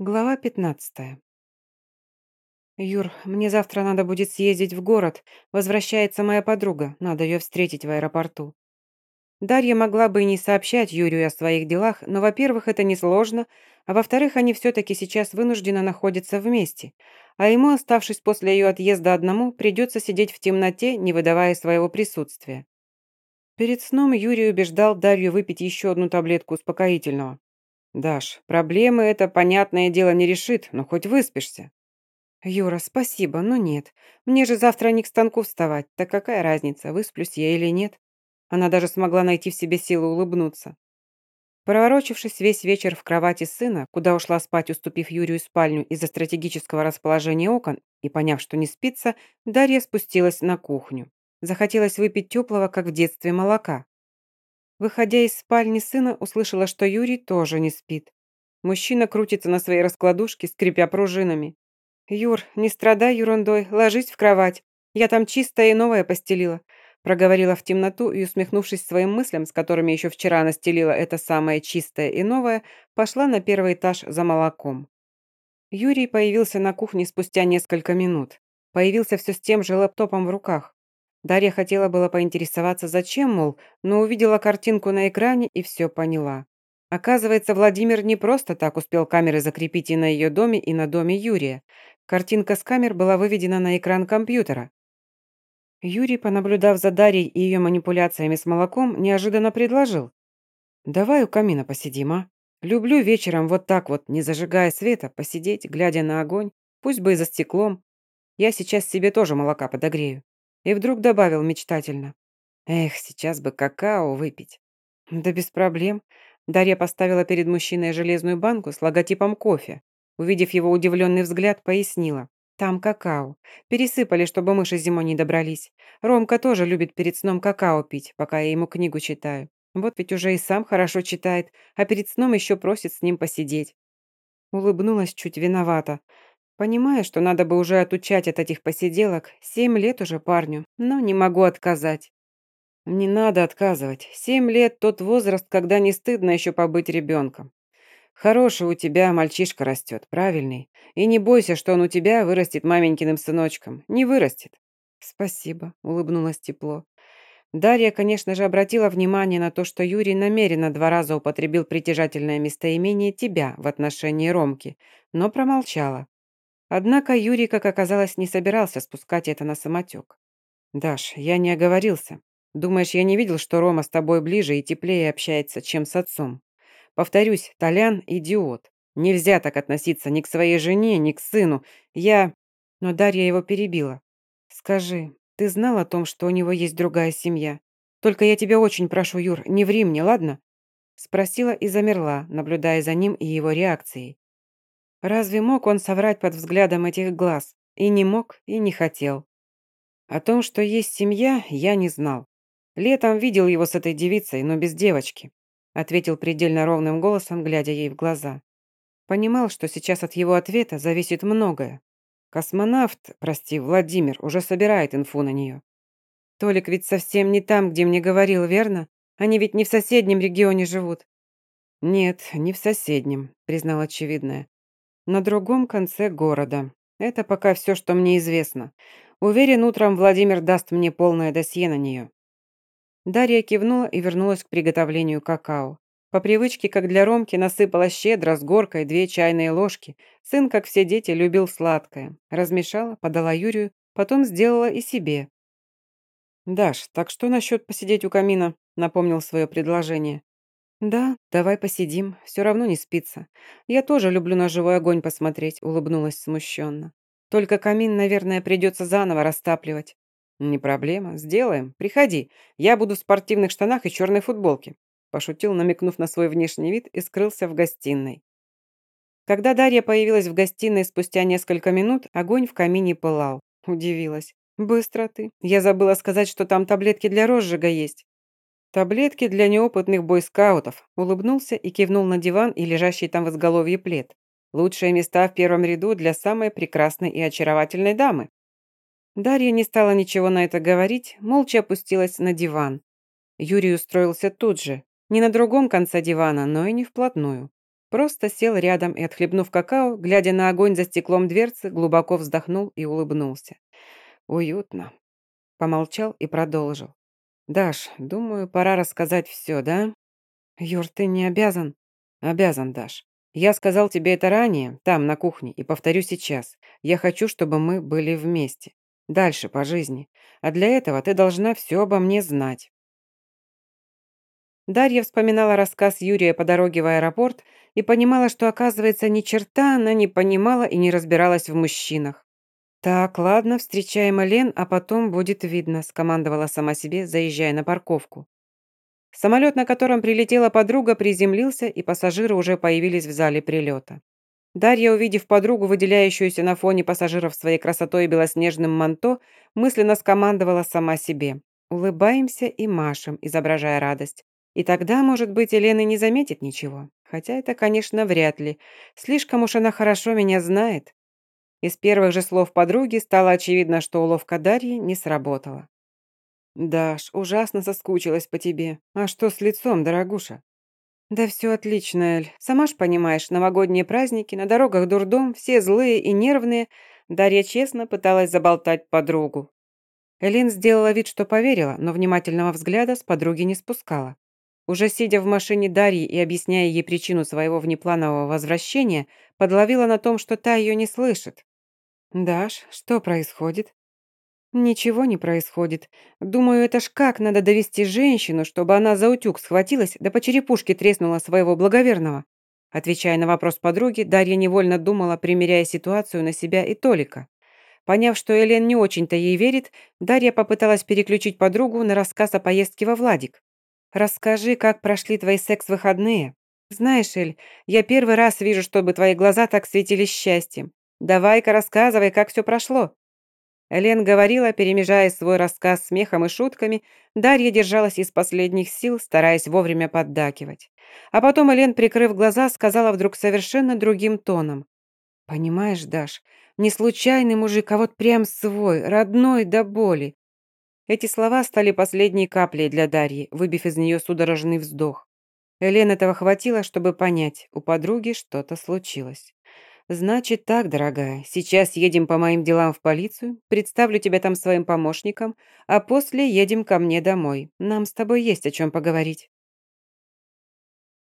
Глава 15. «Юр, мне завтра надо будет съездить в город. Возвращается моя подруга. Надо ее встретить в аэропорту». Дарья могла бы и не сообщать Юрию о своих делах, но, во-первых, это несложно, а во-вторых, они все-таки сейчас вынуждены находиться вместе, а ему, оставшись после ее отъезда одному, придется сидеть в темноте, не выдавая своего присутствия. Перед сном Юрий убеждал Дарью выпить еще одну таблетку успокоительного. «Даш, проблемы это, понятное дело, не решит, но хоть выспишься». «Юра, спасибо, но нет. Мне же завтра не к станку вставать, так какая разница, высплюсь я или нет?» Она даже смогла найти в себе силы улыбнуться. Проворочившись весь вечер в кровати сына, куда ушла спать, уступив Юрию спальню из-за стратегического расположения окон, и поняв, что не спится, Дарья спустилась на кухню. Захотелось выпить теплого, как в детстве, молока. Выходя из спальни сына, услышала, что Юрий тоже не спит. Мужчина крутится на своей раскладушке, скрипя пружинами. «Юр, не страдай ерундой, ложись в кровать. Я там чистое и новое постелила», проговорила в темноту и, усмехнувшись своим мыслям, с которыми еще вчера настелила это самое чистое и новое, пошла на первый этаж за молоком. Юрий появился на кухне спустя несколько минут. Появился все с тем же лэптопом в руках. Дарья хотела было поинтересоваться, зачем, мол, но увидела картинку на экране и все поняла. Оказывается, Владимир не просто так успел камеры закрепить и на ее доме, и на доме Юрия. Картинка с камер была выведена на экран компьютера. Юрий, понаблюдав за Дарьей и ее манипуляциями с молоком, неожиданно предложил. «Давай у камина посидим, а? Люблю вечером вот так вот, не зажигая света, посидеть, глядя на огонь, пусть бы и за стеклом. Я сейчас себе тоже молока подогрею. И вдруг добавил мечтательно. Эх, сейчас бы какао выпить. Да без проблем. Дарья поставила перед мужчиной железную банку с логотипом кофе. Увидев его удивленный взгляд, пояснила. Там какао. Пересыпали, чтобы мыши зимой не добрались. Ромка тоже любит перед сном какао пить, пока я ему книгу читаю. Вот ведь уже и сам хорошо читает, а перед сном еще просит с ним посидеть. Улыбнулась чуть виновата. Понимаю, что надо бы уже отучать от этих посиделок. Семь лет уже парню, но не могу отказать. Не надо отказывать. Семь лет – тот возраст, когда не стыдно еще побыть ребенком. Хороший у тебя мальчишка растет, правильный. И не бойся, что он у тебя вырастет маменькиным сыночком. Не вырастет. Спасибо, улыбнулась тепло. Дарья, конечно же, обратила внимание на то, что Юрий намеренно два раза употребил притяжательное местоимение «тебя» в отношении Ромки, но промолчала. Однако Юрий, как оказалось, не собирался спускать это на самотек. «Даш, я не оговорился. Думаешь, я не видел, что Рома с тобой ближе и теплее общается, чем с отцом? Повторюсь, Толян – идиот. Нельзя так относиться ни к своей жене, ни к сыну. Я...» Но Дарья его перебила. «Скажи, ты знал о том, что у него есть другая семья? Только я тебя очень прошу, Юр, не ври мне, ладно?» Спросила и замерла, наблюдая за ним и его реакцией. Разве мог он соврать под взглядом этих глаз? И не мог, и не хотел. О том, что есть семья, я не знал. Летом видел его с этой девицей, но без девочки, ответил предельно ровным голосом, глядя ей в глаза. Понимал, что сейчас от его ответа зависит многое. Космонавт, прости, Владимир, уже собирает инфу на нее. Толик ведь совсем не там, где мне говорил, верно? Они ведь не в соседнем регионе живут. Нет, не в соседнем, признал очевидное на другом конце города. Это пока все, что мне известно. Уверен, утром Владимир даст мне полное досье на нее». Дарья кивнула и вернулась к приготовлению какао. По привычке, как для Ромки, насыпала щедро с горкой две чайные ложки. Сын, как все дети, любил сладкое. Размешала, подала Юрию, потом сделала и себе. «Даш, так что насчет посидеть у камина?» напомнил свое предложение. «Да, давай посидим, все равно не спится. Я тоже люблю на живой огонь посмотреть», — улыбнулась смущенно. «Только камин, наверное, придется заново растапливать». «Не проблема, сделаем. Приходи. Я буду в спортивных штанах и черной футболке», — пошутил, намекнув на свой внешний вид и скрылся в гостиной. Когда Дарья появилась в гостиной спустя несколько минут, огонь в камине пылал. Удивилась. «Быстро ты. Я забыла сказать, что там таблетки для розжига есть». «Таблетки для неопытных бойскаутов», улыбнулся и кивнул на диван и лежащий там в изголовье плед. «Лучшие места в первом ряду для самой прекрасной и очаровательной дамы». Дарья не стала ничего на это говорить, молча опустилась на диван. Юрий устроился тут же, не на другом конце дивана, но и не вплотную. Просто сел рядом и, отхлебнув какао, глядя на огонь за стеклом дверцы, глубоко вздохнул и улыбнулся. «Уютно». Помолчал и продолжил. «Даш, думаю, пора рассказать все, да?» «Юр, ты не обязан». «Обязан, Даш. Я сказал тебе это ранее, там, на кухне, и повторю сейчас. Я хочу, чтобы мы были вместе. Дальше, по жизни. А для этого ты должна все обо мне знать». Дарья вспоминала рассказ Юрия по дороге в аэропорт и понимала, что, оказывается, ни черта она не понимала и не разбиралась в мужчинах. «Так, ладно, встречаем Элен, а потом будет видно», скомандовала сама себе, заезжая на парковку. Самолет, на котором прилетела подруга, приземлился, и пассажиры уже появились в зале прилета. Дарья, увидев подругу, выделяющуюся на фоне пассажиров своей красотой и белоснежным манто, мысленно скомандовала сама себе. «Улыбаемся и машем», изображая радость. И тогда, может быть, Елена не заметит ничего. Хотя это, конечно, вряд ли. Слишком уж она хорошо меня знает. Из первых же слов подруги стало очевидно, что уловка Дарьи не сработала. «Даш, ужасно соскучилась по тебе. А что с лицом, дорогуша?» «Да все отлично, Эль. Сама ж понимаешь, новогодние праздники, на дорогах дурдом, все злые и нервные». Дарья честно пыталась заболтать подругу. Элин сделала вид, что поверила, но внимательного взгляда с подруги не спускала. Уже сидя в машине Дарьи и объясняя ей причину своего внепланового возвращения, подловила на том, что та ее не слышит. «Даш, что происходит?» «Ничего не происходит. Думаю, это ж как надо довести женщину, чтобы она за утюг схватилась, да по черепушке треснула своего благоверного?» Отвечая на вопрос подруги, Дарья невольно думала, примеряя ситуацию на себя и Толика. Поняв, что Элен не очень-то ей верит, Дарья попыталась переключить подругу на рассказ о поездке во Владик. «Расскажи, как прошли твои секс-выходные. Знаешь, Эль, я первый раз вижу, чтобы твои глаза так светились счастьем. Давай-ка рассказывай, как все прошло». Элен говорила, перемежая свой рассказ смехом и шутками, Дарья держалась из последних сил, стараясь вовремя поддакивать. А потом Элен, прикрыв глаза, сказала вдруг совершенно другим тоном. «Понимаешь, Даш, не случайный мужик, а вот прям свой, родной до боли». Эти слова стали последней каплей для Дарьи, выбив из нее судорожный вздох. Элен этого хватило, чтобы понять, у подруги что-то случилось. «Значит так, дорогая, сейчас едем по моим делам в полицию, представлю тебя там своим помощником, а после едем ко мне домой. Нам с тобой есть о чем поговорить».